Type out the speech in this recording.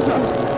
Sergeant!